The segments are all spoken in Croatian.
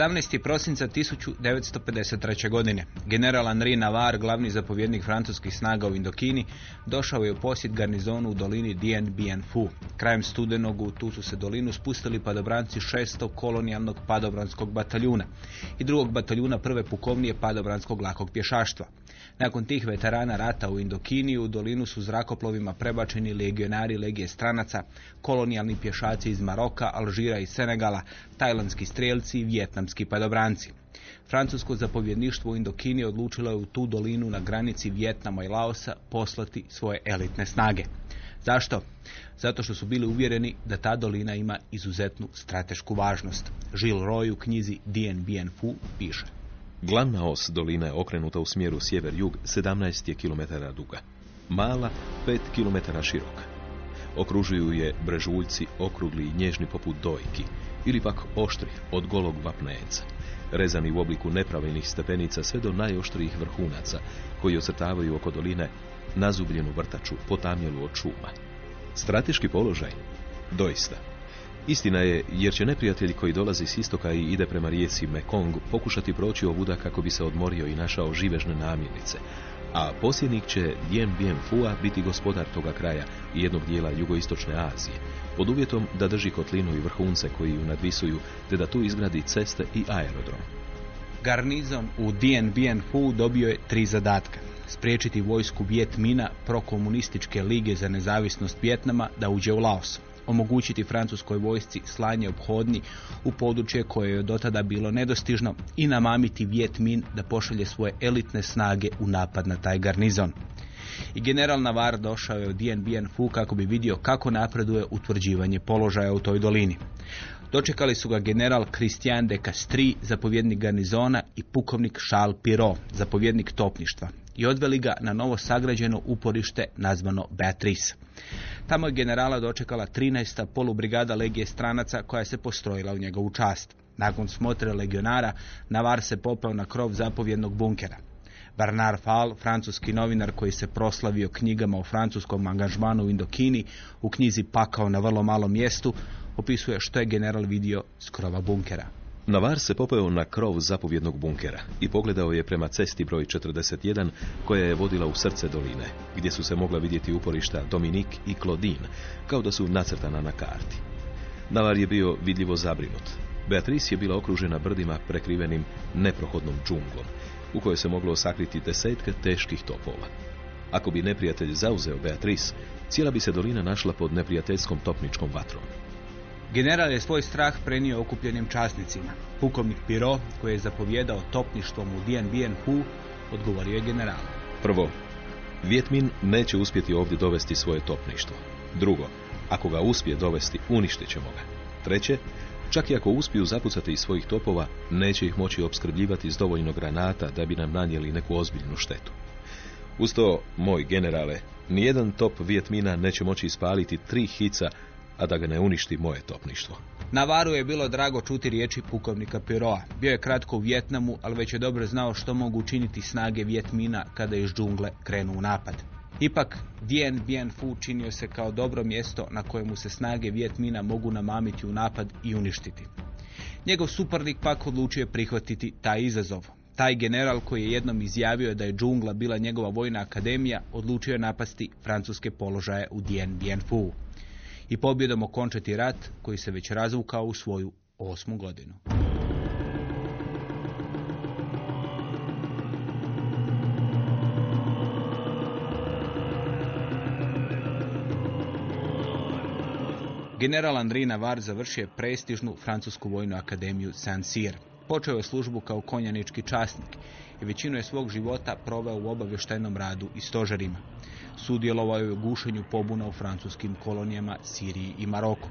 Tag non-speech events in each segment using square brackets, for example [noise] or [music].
17. prosinca 1953. godine. General Henri Navarre, glavni zapovjednik francuskih snaga u Indokini, došao je u posjet garnizonu u dolini Dien Bien Phu. Krajem studenog u tu su se dolinu spustili padobranci 6. kolonijalnog padobranskog bataljuna i drugog bataljuna prve pukovnije padobranskog lakog pješaštva. Nakon tih veterana rata u Indokini u dolinu su zrakoplovima prebačeni legionari legije stranaca, kolonijalni pješaci iz Maroka, Alžira i Senegala, tajlandski strijelci i vjetnamski padobranci. Francusko zapovjedništvo u Indokini odlučilo je u tu dolinu na granici Vjetnama i Laosa poslati svoje elitne snage. Zašto? Zato što su bili uvjereni da ta dolina ima izuzetnu stratešku važnost. Žil Roy u knjizi Dien Bien Phu piše. Glavna os doline je okrenuta u smjeru sjever-jug 17 je km duga. Mala 5 km široka. Okružuju je brežuljci okrugli i nježni poput dojki ili pak oštri od golog vapneca, rezani u obliku nepravilnih stepenica sve do najoštrijih vrhunaca koji ocrtavaju oko doline nazubljenu vrtaču potamjelu od šuma. Strateški položaj? Doista. Istina je, jer će neprijatelj koji dolazi s istoka i ide prema rijeci Mekong pokušati proći ovuda kako bi se odmorio i našao živežne namirnice, a posljednik će Dien Bien Phua biti gospodar toga kraja i jednog dijela jugoistočne Azije, pod uvjetom da drži kotlinu i vrhunce koji ju nadvisuju, te da tu izgradi ceste i aerodrom. Garnizon u Dien Bien Phu dobio je tri zadatka. Spriječiti vojsku Viet Mina prokomunističke lige za nezavisnost Vjetnama da uđe u Laos. Omogućiti francuskoj vojsci slanje obhodni u područje koje je do tada bilo nedostižno i namamiti Viet Min da pošalje svoje elitne snage u napad na taj garnizon. I general Navar došao je u Dien Bien Phu kako bi vidio kako napreduje utvrđivanje položaja u toj dolini. Dočekali su ga general Christian de Castries, zapovjednik garnizona i pukovnik Charles Pirot, zapovjednik topništva i odveli ga na novo sagrađeno uporište nazvano Beatrice. Tamo je generala dočekala 13. polubrigada legije stranaca koja se postrojila u njegovu čast. Nakon smotre legionara, Navar se popeo na krov zapovjednog bunkera. Bernard Fall, francuski novinar koji se proslavio knjigama o francuskom angažmanu u Indokini, u knjizi Pakao na vrlo malom mjestu, opisuje što je general vidio s krova bunkera. Navar se popeo na krov zapovjednog bunkera i pogledao je prema cesti broj 41 koja je vodila u srce doline, gdje su se mogla vidjeti uporišta Dominik i Claudine, kao da su nacrtana na karti. Navar je bio vidljivo zabrinut. Beatrice je bila okružena brdima prekrivenim neprohodnom džunglom, u kojoj se moglo sakriti desetke teških topova. Ako bi neprijatelj zauzeo Beatrice, cijela bi se dolina našla pod neprijateljskom topničkom vatrom. General je svoj strah prenio okupljenim časnicima. Pukovnik Piro, koji je zapovjedao topništvom u Dien Bien Phu, odgovorio je generalu. Prvo, Vjetmin neće uspjeti ovdje dovesti svoje topništvo. Drugo, ako ga uspije dovesti, uništit ćemo ga. Treće, čak i ako uspiju zapucati iz svojih topova, neće ih moći opskrbljivati s dovoljno granata da bi nam nanijeli neku ozbiljnu štetu. Uz to, moj generale, nijedan top Vjetmina neće moći ispaliti tri hica, a da ga ne uništi moje topništvo. Navaru je bilo drago čuti riječi pukovnika Piroa. Bio je kratko u Vjetnamu, ali već je dobro znao što mogu učiniti snage Vjetmina kada iz džungle krenu u napad. Ipak, Dien Bien Phu činio se kao dobro mjesto na kojemu se snage Vjetmina mogu namamiti u napad i uništiti. Njegov suparnik pak odlučio prihvatiti taj izazov. Taj general koji je jednom izjavio da je džungla bila njegova vojna akademija, odlučio je napasti francuske položaje u Dien Bien Phu. I pobjedom okončati rat koji se već razvukao u svoju osmu godinu. General Andri Navar završio prestižnu francusku vojnu akademiju Saint-Cyr. Počeo je službu kao konjanički časnik i većinu je svog života proveo u obavještajnom radu i stožarima. Sudjelovao je u gušenju pobuna u francuskim kolonijama Siriji i Maroku.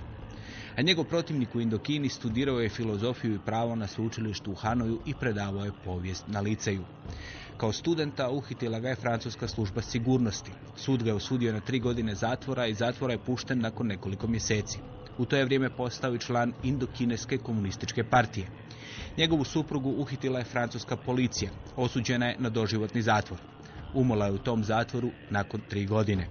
A njegov protivnik u Indokini studirao je filozofiju i pravo na sveučilištu u Hanoju i predavao je povijest na liceju. Kao studenta uhitila ga je francuska služba sigurnosti. Sud ga je osudio na tri godine zatvora i zatvora je pušten nakon nekoliko mjeseci. U to je vrijeme postao i član Indokineske komunističke partije. Njegovu suprugu uhitila je francuska policija. Osuđena je na doživotni zatvor. Umrla je u tom zatvoru nakon tri godine.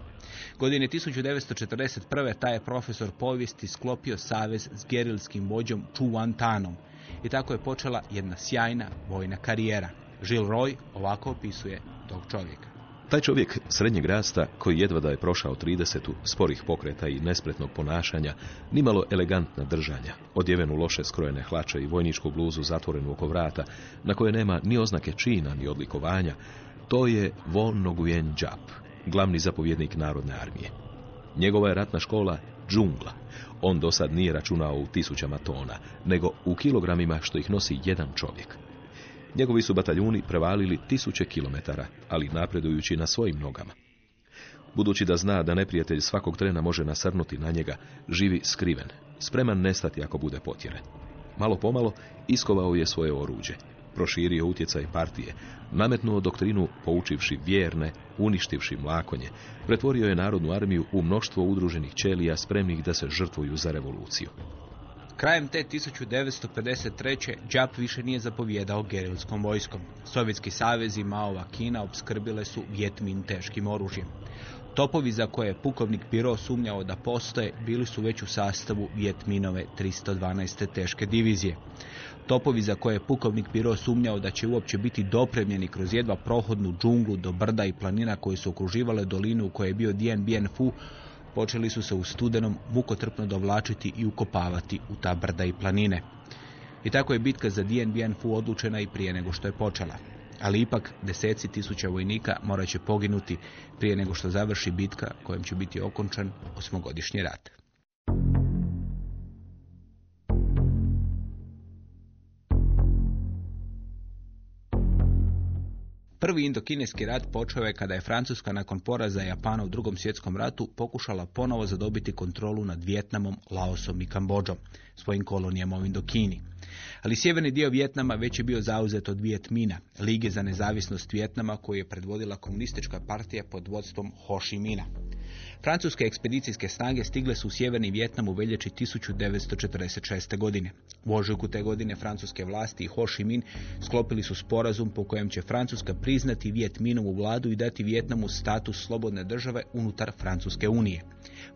Godine 1941. taj je profesor povijesti sklopio savez s gerilskim vođom Chuantanom i tako je počela jedna sjajna vojna karijera. Gilles Roy ovako opisuje tog čovjeka. Taj čovjek srednjeg rasta, koji jedva da je prošao 30 sporih pokreta i nespretnog ponašanja, nimalo elegantna držanja, odjeven u loše skrojene hlače i vojničku bluzu zatvorenu oko vrata, na koje nema ni oznake čina ni odlikovanja, to je Von Nguyen Džap, glavni zapovjednik Narodne armije. Njegova je ratna škola džungla. On do sad nije računao u tisućama tona, nego u kilogramima što ih nosi jedan čovjek. Njegovi su bataljuni prevalili tisuće kilometara, ali napredujući na svojim nogama. Budući da zna da neprijatelj svakog trena može nasrnuti na njega, živi skriven, spreman nestati ako bude potjeren. Malo pomalo iskovao je svoje oruđe, proširio utjecaj partije, nametnuo doktrinu poučivši vjerne, uništivši mlakonje, pretvorio je narodnu armiju u mnoštvo udruženih ćelija spremnih da se žrtvuju za revoluciju. Krajem te 1953. Džap više nije zapovjedao gerilskom vojskom. Sovjetski savez i Maova Kina obskrbile su Vjetmin teškim oružjem. Topovi za koje je pukovnik Piro sumnjao da postoje bili su već u sastavu Vjetminove 312. teške divizije. Topovi za koje je pukovnik Piro sumnjao da će uopće biti dopremljeni kroz jedva prohodnu džunglu do brda i planina koje su okruživale dolinu u kojoj je bio Dien Bien Phu, počeli su se u studenom mukotrpno dovlačiti i ukopavati u ta brda i planine. I tako je bitka za Dien Bien Phu odlučena i prije nego što je počela. Ali ipak deseci tisuća vojnika morat će poginuti prije nego što završi bitka kojom će biti okončan osmogodišnji rat. Prvi indokineski rat počeo je kada je Francuska nakon poraza Japana u drugom svjetskom ratu pokušala ponovo zadobiti kontrolu nad Vjetnamom, Laosom i Kambodžom, svojim kolonijama u Indokini. Ali sjeverni dio Vjetnama već je bio zauzet od Vjetmina, Lige za nezavisnost Vjetnama koju je predvodila komunistička partija pod vodstvom Ho Chi Mina. Francuske ekspedicijske snage stigle su u sjeverni Vjetnam u veljači 1946. godine. U ožujku te godine francuske vlasti i Ho Chi Minh sklopili su sporazum po kojem će Francuska priznati Vjetminovu vladu i dati Vjetnamu status slobodne države unutar Francuske unije.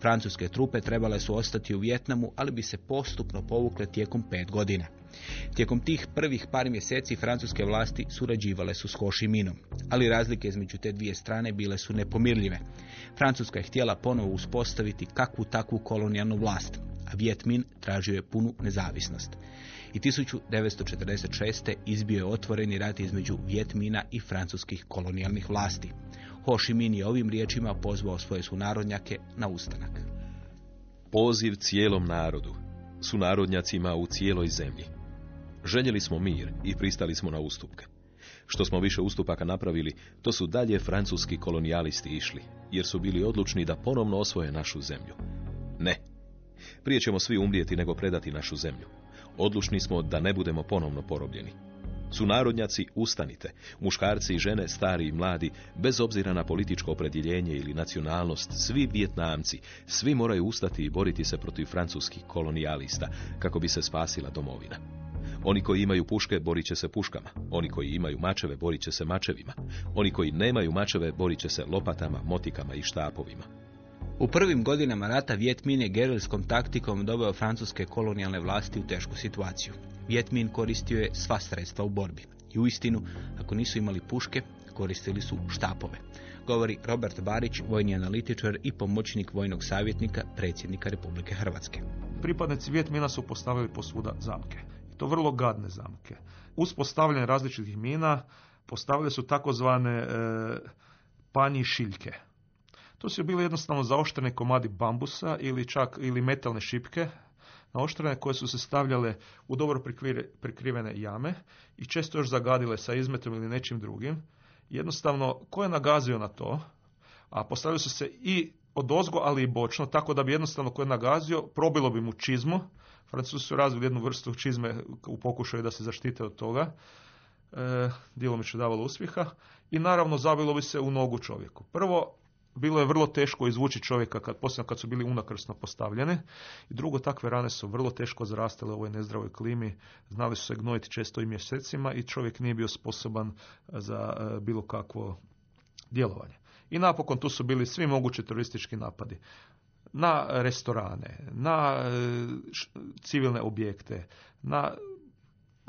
Francuske trupe trebale su ostati u Vjetnamu, ali bi se postupno povukle tijekom pet godina. Tijekom tih prvih par mjeseci francuske vlasti surađivale su s Ho Chi Minom, ali razlike između te dvije strane bile su nepomirljive. Francuska je htjela ponovo uspostaviti kakvu takvu kolonijalnu vlast, a Viet Minh tražio je punu nezavisnost. I 1946. izbio je otvoreni rat između Viet Mina i francuskih kolonijalnih vlasti. Ho Chi Minh je ovim riječima pozvao svoje sunarodnjake na ustanak. Poziv cijelom narodu, sunarodnjacima u cijeloj zemlji. Željeli smo mir i pristali smo na ustupke. Što smo više ustupaka napravili, to su dalje francuski kolonijalisti išli, jer su bili odlučni da ponovno osvoje našu zemlju. Ne. Prije ćemo svi umrijeti nego predati našu zemlju. Odlučni smo da ne budemo ponovno porobljeni. Sunarodnjaci, ustanite. Muškarci i žene, stari i mladi, bez obzira na političko opredjeljenje ili nacionalnost, svi Vjetnamci, svi moraju ustati i boriti se protiv francuskih kolonijalista, kako bi se spasila domovina. Oni koji imaju puške borit će se puškama. Oni koji imaju mačeve borit će se mačevima. Oni koji nemaju mačeve borit će se lopatama, motikama i štapovima. U prvim godinama rata Viet Minh je gerilskom taktikom doveo francuske kolonijalne vlasti u tešku situaciju. Viet Minh koristio je sva sredstva u borbi. I uistinu, ako nisu imali puške, koristili su štapove. Govori Robert Barić, vojni analitičar i pomoćnik vojnog savjetnika predsjednika Republike Hrvatske. Pripadnici Vjetmina su postavili posvuda zamke. To vrlo gadne zamke. Uz postavljanje različitih mina postavili su takozvane e, panji šiljke. To su bili jednostavno zaoštreni komadi bambusa ili čak ili metalne šipke naoštrene koje su se stavljale u dobro prikrivene jame i često još zagadile sa izmetom ili nečim drugim. Jednostavno, ko je nagazio na to, a postavili su se i od ozgo, ali i bočno, tako da bi jednostavno ko je nagazio, probilo bi mu čizmu. Francuzi su razvili jednu vrstu čizme u pokušaju da se zaštite od toga. E, djelomično davalo uspjeha. I naravno zabilo bi se u nogu čovjeku. Prvo, bilo je vrlo teško izvući čovjeka, kad, posebno kad su bili unakrsno postavljene. I drugo, takve rane su vrlo teško zrastale u ovoj nezdravoj klimi. Znali su se gnojiti često i mjesecima i čovjek nije bio sposoban za e, bilo kakvo djelovanje. I napokon tu su bili svi mogući teroristički napadi na restorane, na e, civilne objekte, na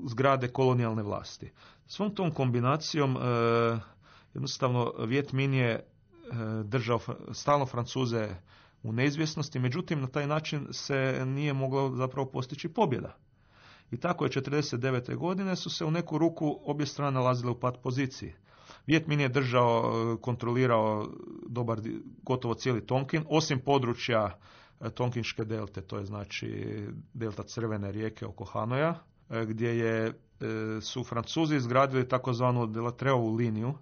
zgrade kolonijalne vlasti. Svom tom kombinacijom e, jednostavno Viet Min je E, držao stalno Francuze u neizvjesnosti, međutim na taj način se nije moglo zapravo postići pobjeda. I tako je 49. godine su se u neku ruku obje strane nalazile u pat poziciji. Vijet Min je držao, e, kontrolirao dobar, gotovo cijeli Tonkin, osim područja e, Tonkinške delte, to je znači delta Crvene rijeke oko Hanoja, gdje je, su Francuzi izgradili takozvanu Delatreovu liniju,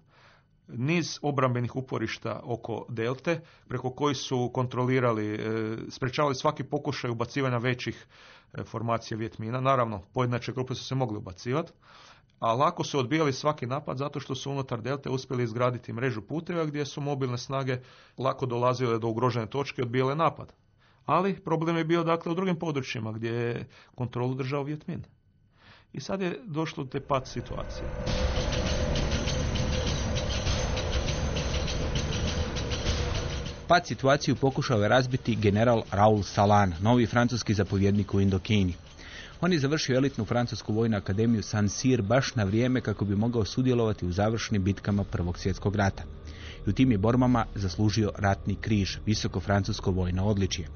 niz obrambenih uporišta oko delte, preko koji su kontrolirali, e, sprečavali svaki pokušaj ubacivanja većih e, formacija Vjetmina. Naravno, pojedinačne grupe su se mogli ubacivati, a lako su odbijali svaki napad zato što su unutar delte uspjeli izgraditi mrežu puteva gdje su mobilne snage lako dolazile do ugrožene točke i odbijale napad. Ali problem je bio dakle u drugim područjima gdje je kontrolu držao Vjetmin. I sad je došlo do te pad situacije. Pad situaciju pokušao je razbiti general Raul Salan, novi francuski zapovjednik u Indokini. On je završio elitnu francusku vojnu akademiju San Sir baš na vrijeme kako bi mogao sudjelovati u završnim bitkama Prvog svjetskog rata. I u tim je borbama zaslužio ratni križ, visoko francusko vojno odličje.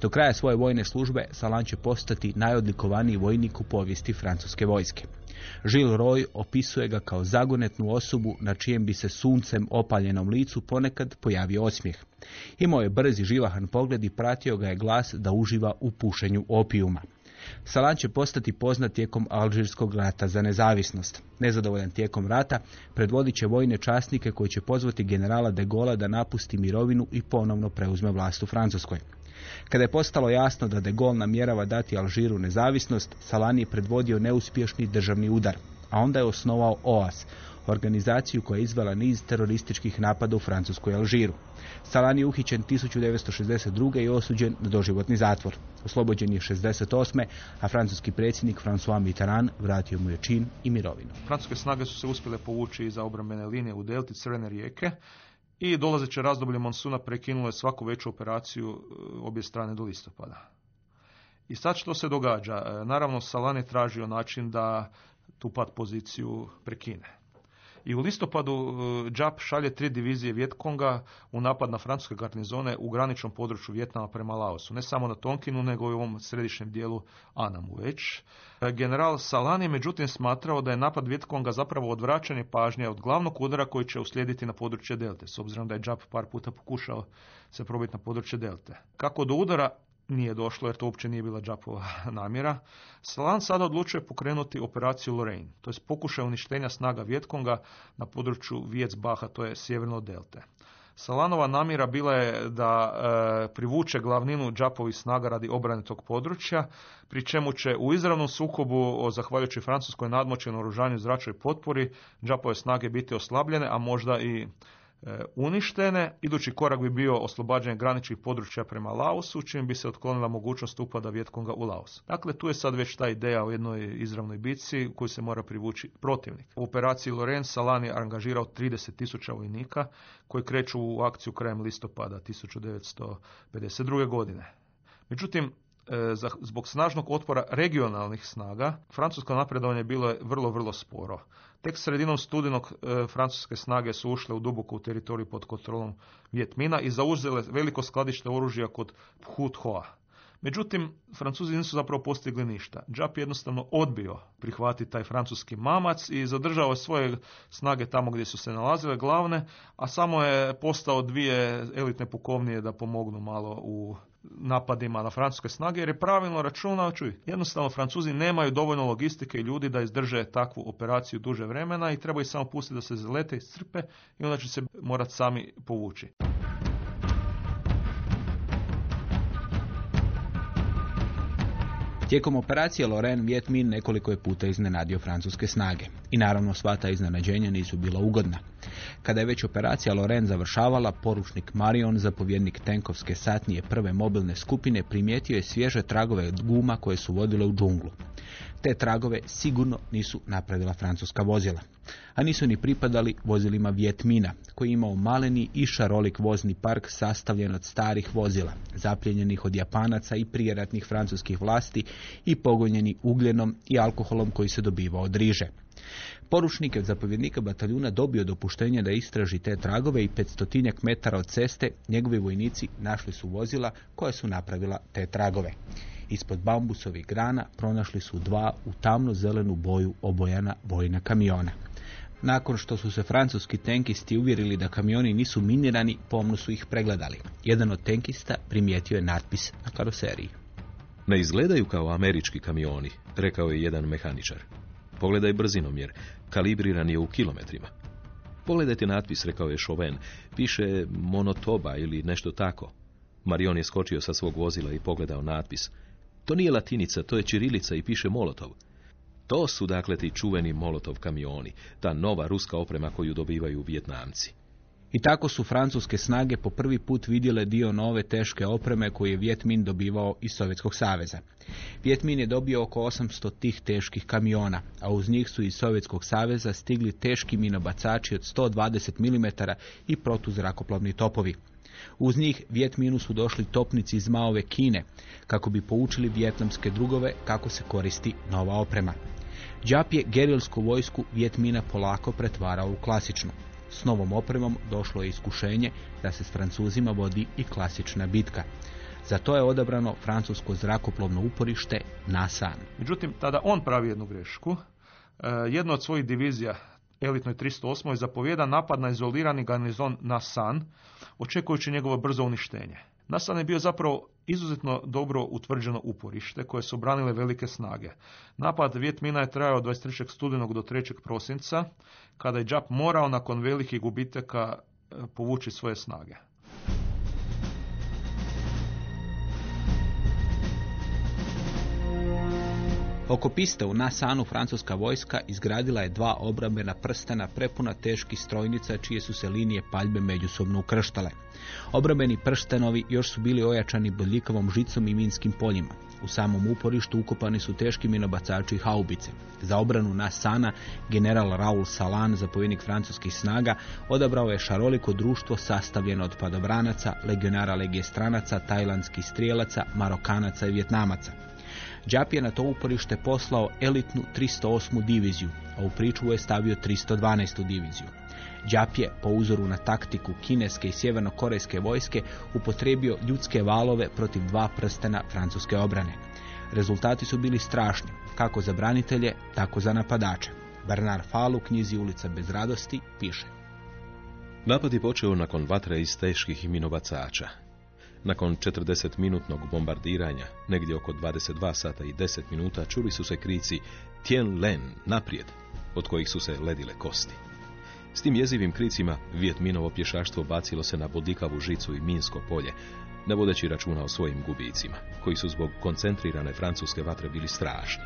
Do kraja svoje vojne službe Salan će postati najodlikovaniji vojnik u povijesti francuske vojske. Žil Roy opisuje ga kao zagonetnu osobu na čijem bi se suncem opaljenom licu ponekad pojavio osmijeh. Imao je brzi živahan pogled i pratio ga je glas da uživa u pušenju opijuma. Salan će postati poznat tijekom Alžirskog rata za nezavisnost. Nezadovoljan tijekom rata predvodit će vojne časnike koji će pozvati generala de Gaulle da napusti mirovinu i ponovno preuzme vlast u Francuskoj. Kada je postalo jasno da de Gaulle namjerava dati Alžiru nezavisnost, Salani je predvodio neuspješni državni udar, a onda je osnovao OAS, organizaciju koja je izvela niz terorističkih napada u Francuskoj Alžiru. Salani je uhićen 1962. i osuđen na doživotni zatvor. Oslobođen je 68. a francuski predsjednik François Mitterrand vratio mu je čin i mirovinu. Francuske snage su se uspjele povući iza obrambene linije u delti Crvene rijeke i dolazeće razdoblje monsuna prekinulo je svaku veću operaciju e, obje strane do listopada. I sad što se događa? E, naravno, Salan je tražio način da tu pad poziciju prekine. I u listopadu e, Džap šalje tri divizije Vjetkonga u napad na francuske garnizone u graničnom području Vjetnama prema Laosu. Ne samo na Tonkinu, nego i u ovom središnjem dijelu Anamu već. E, general Salan je međutim smatrao da je napad Vjetkonga zapravo odvraćanje pažnje od glavnog udara koji će uslijediti na područje Delte, s obzirom da je Džap par puta pokušao se probiti na područje Delte. Kako do udara nije došlo jer to uopće nije bila džapova [laughs] namjera. Salan sada odlučuje pokrenuti operaciju Lorraine, to je pokušaj uništenja snaga Vjetkonga na području Vijecbaha, to je sjeverno delte. Salanova namjera bila je da e, privuče glavninu džapovih snaga radi obrane tog područja, pri čemu će u izravnom sukobu, o, zahvaljujući francuskoj nadmoći na oružanju zračnoj potpori, džapove snage biti oslabljene, a možda i uništene. Idući korak bi bio oslobađanje graničnih područja prema Laosu, čim bi se otklonila mogućnost upada Vjetkonga u Laos. Dakle, tu je sad već ta ideja o jednoj izravnoj bitci u kojoj se mora privući protivnik. U operaciji Lorenz Salan je angažirao 30.000 vojnika koji kreću u akciju krajem listopada 1952. godine. Međutim, E, Zbog snažnog otpora regionalnih snaga, francusko napredovanje bilo je vrlo, vrlo sporo. Tek sredinom studenog e, francuske snage su ušle u duboko u teritoriju pod kontrolom Vjetmina i zauzele veliko skladište oružja kod Phut Hoa. Međutim, Francuzi nisu zapravo postigli ništa. Džap je jednostavno odbio prihvatiti taj francuski mamac i zadržao je svoje snage tamo gdje su se nalazile glavne, a samo je postao dvije elitne pukovnije da pomognu malo u napadima na francuske snage, jer je pravilno računao, čuj, jednostavno Francuzi nemaju dovoljno logistike i ljudi da izdrže takvu operaciju duže vremena i treba ih samo pustiti da se zalete, iscrpe i onda će se morati sami povući. Tijekom operacije Lorraine Viet nekoliko je puta iznenadio francuske snage. I naravno sva ta iznenađenja nisu bila ugodna. Kada je već operacija Lorraine završavala, poručnik Marion, zapovjednik tenkovske satnije prve mobilne skupine, primijetio je svježe tragove guma koje su vodile u džunglu. Te tragove sigurno nisu napravila francuska vozila, a nisu ni pripadali vozilima Vjetmina, koji je imao maleni i šarolik vozni park sastavljen od starih vozila, zapljenjenih od Japanaca i prijeratnih francuskih vlasti i pogonjeni ugljenom i alkoholom koji se dobivao od riže. Poručnik od zapovjednika bataljuna dobio dopuštenje da istraži te tragove i 500 metara od ceste njegovi vojnici našli su vozila koja su napravila te tragove. Ispod bambusovih grana pronašli su dva u tamno zelenu boju obojana vojna kamiona. Nakon što su se francuski tenkisti uvjerili da kamioni nisu minirani, pomno su ih pregledali. Jedan od tenkista primijetio je natpis na karoseriji. Ne izgledaju kao američki kamioni, rekao je jedan mehaničar. Pogledaj brzinomjer, kalibriran je u kilometrima. Pogledajte natpis, rekao je Chauvin, piše monotoba ili nešto tako. Marion je skočio sa svog vozila i pogledao natpis. To nije latinica, to je čirilica i piše Molotov. To su dakle ti čuveni Molotov kamioni, ta nova ruska oprema koju dobivaju Vjetnamci. I tako su francuske snage po prvi put vidjele dio nove teške opreme koju je Viet Minh dobivao iz Sovjetskog saveza. Viet Minh je dobio oko 800 tih teških kamiona, a uz njih su iz Sovjetskog saveza stigli teški minobacači od 120 mm i protuzrakoplovni topovi. Uz njih Viet Minu su došli topnici iz Maove Kine, kako bi poučili vjetnamske drugove kako se koristi nova oprema. Džap je gerilsku vojsku Viet Mina polako pretvarao u klasičnu. S novom opremom došlo je iskušenje da se s Francuzima vodi i klasična bitka. Za to je odabrano francusko zrakoplovno uporište Nasan. Međutim, tada on pravi jednu grešku. E, Jedna od svojih divizija, elitnoj 308. zapovjeda napad na izolirani garnizon Nasan, očekujući njegovo brzo uništenje. Nasan je bio zapravo izuzetno dobro utvrđeno uporište koje su branile velike snage. Napad Vjetmina je trajao od 23. studenog do 3. prosinca, kada je Džap morao nakon velikih gubitaka e, povući svoje snage. Oko piste u Nasanu francuska vojska izgradila je dva obrambena prstena prepuna teških strojnica čije su se linije paljbe međusobno ukrštale. Obrambeni prstenovi još su bili ojačani bodljikavom žicom i minskim poljima. U samom uporištu ukopani su teški minobacači i haubice. Za obranu Nasana general Raul Salan, zapovjednik francuskih snaga, odabrao je šaroliko društvo sastavljeno od padobranaca, legionara legije stranaca, tajlandskih strijelaca, marokanaca i vjetnamaca. Džap je na to uporište poslao elitnu 308. diviziju, a u pričuvu je stavio 312. diviziju. Džap je, po uzoru na taktiku kineske i sjevernokorejske vojske, upotrebio ljudske valove protiv dva prstena francuske obrane. Rezultati su bili strašni, kako za branitelje, tako za napadače. Bernard Fall u knjizi Ulica bez radosti piše. Napad je počeo nakon vatre iz teških minobacača. Nakon 40-minutnog bombardiranja, negdje oko 22 sata i 10 minuta, čuli su se krici Tien Len, naprijed, od kojih su se ledile kosti. S tim jezivim kricima Vjetminovo pješaštvo bacilo se na bodikavu žicu i minsko polje, ne vodeći računa o svojim gubicima, koji su zbog koncentrirane francuske vatre bili strašni.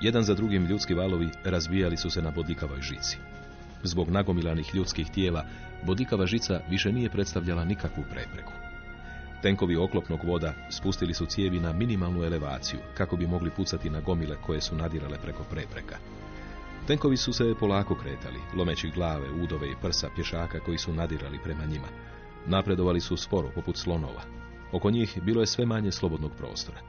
Jedan za drugim ljudski valovi razbijali su se na bodikavoj žici. Zbog nagomilanih ljudskih tijela, bodikava žica više nije predstavljala nikakvu prepreku. Tenkovi oklopnog voda spustili su cijevi na minimalnu elevaciju kako bi mogli pucati na gomile koje su nadirale preko prepreka. Tenkovi su se polako kretali, lomeći glave, udove i prsa pješaka koji su nadirali prema njima. Napredovali su sporo, poput slonova. Oko njih bilo je sve manje slobodnog prostora.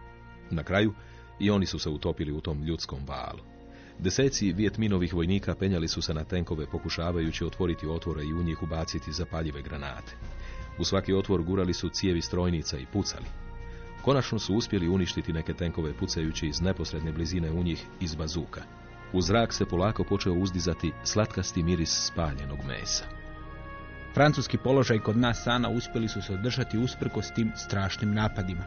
Na kraju, i oni su se utopili u tom ljudskom valu. Deseci Vjetminovih vojnika penjali su se na tenkove pokušavajući otvoriti otvore i u njih ubaciti zapaljive granate. U svaki otvor gurali su cijevi strojnica i pucali. Konačno su uspjeli uništiti neke tenkove pucajući iz neposredne blizine u njih iz bazuka. U zrak se polako počeo uzdizati slatkasti miris spaljenog mesa. Francuski položaj kod nas sana uspjeli su se održati usprkos tim strašnim napadima.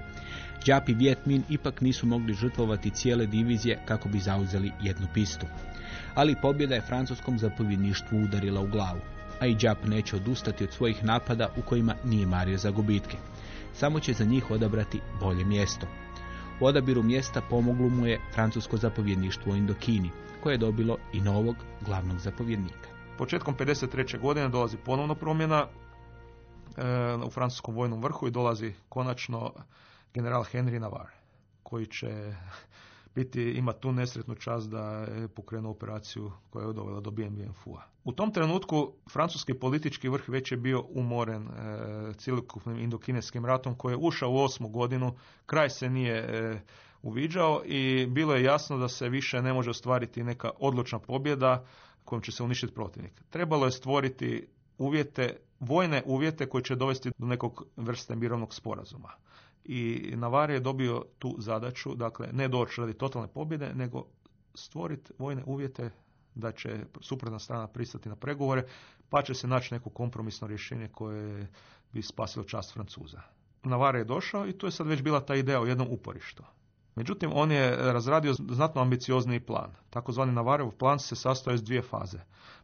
Đap i Vjetmin ipak nisu mogli žrtvovati cijele divizije kako bi zauzeli jednu pistu. Ali pobjeda je francuskom zapovjedništvu udarila u glavu, a i Đap neće odustati od svojih napada u kojima nije mario za gubitke. Samo će za njih odabrati bolje mjesto. U odabiru mjesta pomoglo mu je francusko zapovjedništvo u Indokini, koje je dobilo i novog glavnog zapovjednika. Početkom 53. godine dolazi ponovno promjena e, u francuskom vojnom vrhu i dolazi konačno general Henry Navarre, koji će biti, ima tu nesretnu čast da je pokrenuo operaciju koja je dovela do Fua. U tom trenutku francuski politički vrh već je bio umoren e, cjelokupnim indokineskim ratom koji je ušao u osmu godinu, kraj se nije e, uviđao i bilo je jasno da se više ne može ostvariti neka odlučna pobjeda kojom će se uništiti protivnik. Trebalo je stvoriti uvjete, vojne uvjete koji će dovesti do nekog vrste mirovnog sporazuma. I Navar je dobio tu zadaću, dakle ne doći radi totalne pobjede, nego stvoriti vojne uvjete da će suprotna strana pristati na pregovore, pa će se naći neko kompromisno rješenje koje bi spasilo čast Francuza. Navar je došao i tu je sad već bila ta ideja o jednom uporištu. Međutim, on je razradio znatno ambiciozniji plan. Takozvani Navarev plan se sastoji iz dvije faze.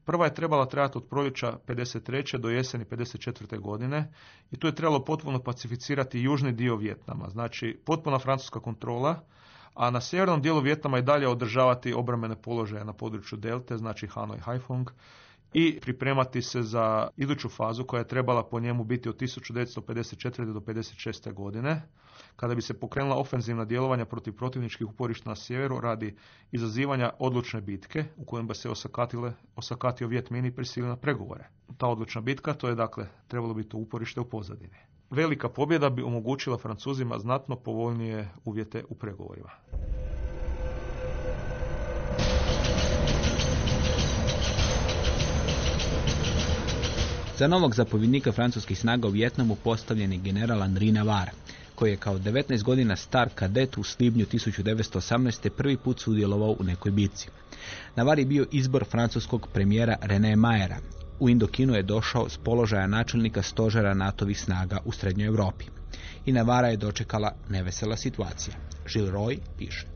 Prva je trebala trajati od proljeća 53. do jeseni 54. godine i tu je trebalo potpuno pacificirati južni dio Vjetnama, znači potpuna francuska kontrola, a na sjevernom dijelu Vjetnama i dalje održavati obrambene položaje na području Delte, znači Hanoi Haiphong, i pripremati se za iduću fazu koja je trebala po njemu biti od 1954. do 56. godine, kada bi se pokrenula ofenzivna djelovanja protiv protivničkih uporišta na sjeveru radi izazivanja odlučne bitke u kojem bi se osakatile, osakatio Vjet Mini pregovore. Ta odlučna bitka, to je dakle trebalo biti uporište u pozadini. Velika pobjeda bi omogućila Francuzima znatno povoljnije uvjete u pregovorima. Za novog zapovjednika francuskih snaga u Vjetnamu postavljen je general Henri Navarre, koji je kao 19 godina star kadet u svibnju 1918. prvi put sudjelovao u nekoj bitci. Navarre je bio izbor francuskog premijera René Mayera. U Indokinu je došao s položaja načelnika stožera NATO-vih snaga u Srednjoj Europi. I Navara je dočekala nevesela situacija. Gilles Roy piše.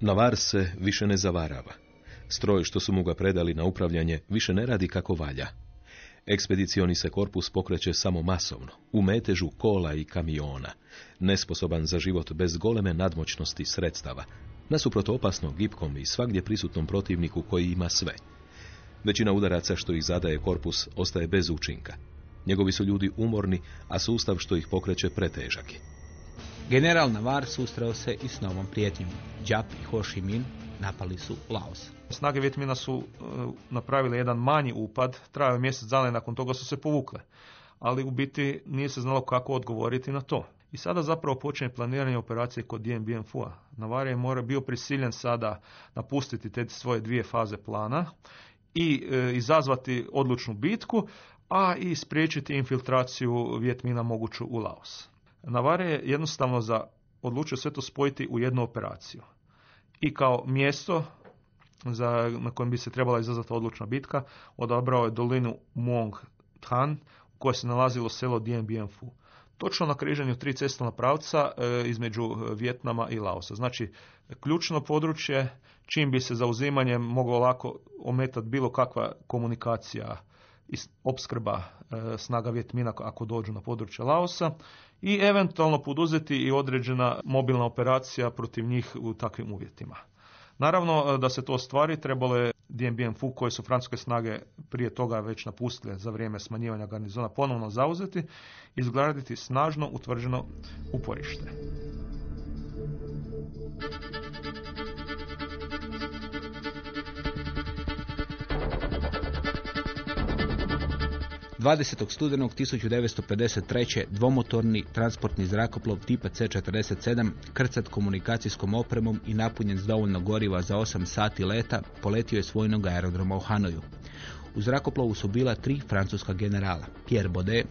Navar se više ne zavarava. Stroj što su mu ga predali na upravljanje više ne radi kako valja, Ekspedicioni se korpus pokreće samo masovno, u metežu kola i kamiona, nesposoban za život bez goleme nadmoćnosti sredstava, nasuprot opasno gipkom i svagdje prisutnom protivniku koji ima sve. Većina udaraca što ih zadaje korpus ostaje bez učinka. Njegovi su ljudi umorni, a sustav što ih pokreće pretežak je. General Navar susreo se i s novom prijetnjom. Đap i Ho napali su Laos. Snage Vjetmina su e, napravile jedan manji upad, trajao je mjesec dana i nakon toga su se povukle. Ali u biti nije se znalo kako odgovoriti na to. I sada zapravo počinje planiranje operacije kod Dien Bien. Navar je mora bio prisiljen sada napustiti te svoje dvije faze plana i e, izazvati odlučnu bitku, a i spriječiti infiltraciju Vjetmina moguću u Laos. Navar je jednostavno za odlučio sve to spojiti u jednu operaciju. I kao mjesto za, na kojem bi se trebala izazvati odlučna bitka, odabrao je dolinu Muong Than, u kojoj se nalazilo selo Dien Bien Phu. Točno na križanju tri cestovna pravca e, između Vjetnama i Laosa. Znači, ključno područje čim bi se zauzimanjem moglo lako ometati bilo kakva komunikacija i opskrba e, snaga Vjetmina ako dođu na područje Laosa i eventualno poduzeti i određena mobilna operacija protiv njih u takvim uvjetima. Naravno, e, da se to ostvari, trebalo je Dien Bien koje su francuske snage prije toga već napustile za vrijeme smanjivanja garnizona, ponovno zauzeti i izgraditi snažno utvrđeno uporište. 20. studenog 1953. dvomotorni transportni zrakoplov tipa C-47 krcat komunikacijskom opremom i napunjen s dovoljno goriva za 8 sati leta poletio je svojnog aerodroma u Hanoju. U zrakoplovu su bila tri francuska generala. Pierre Baudet,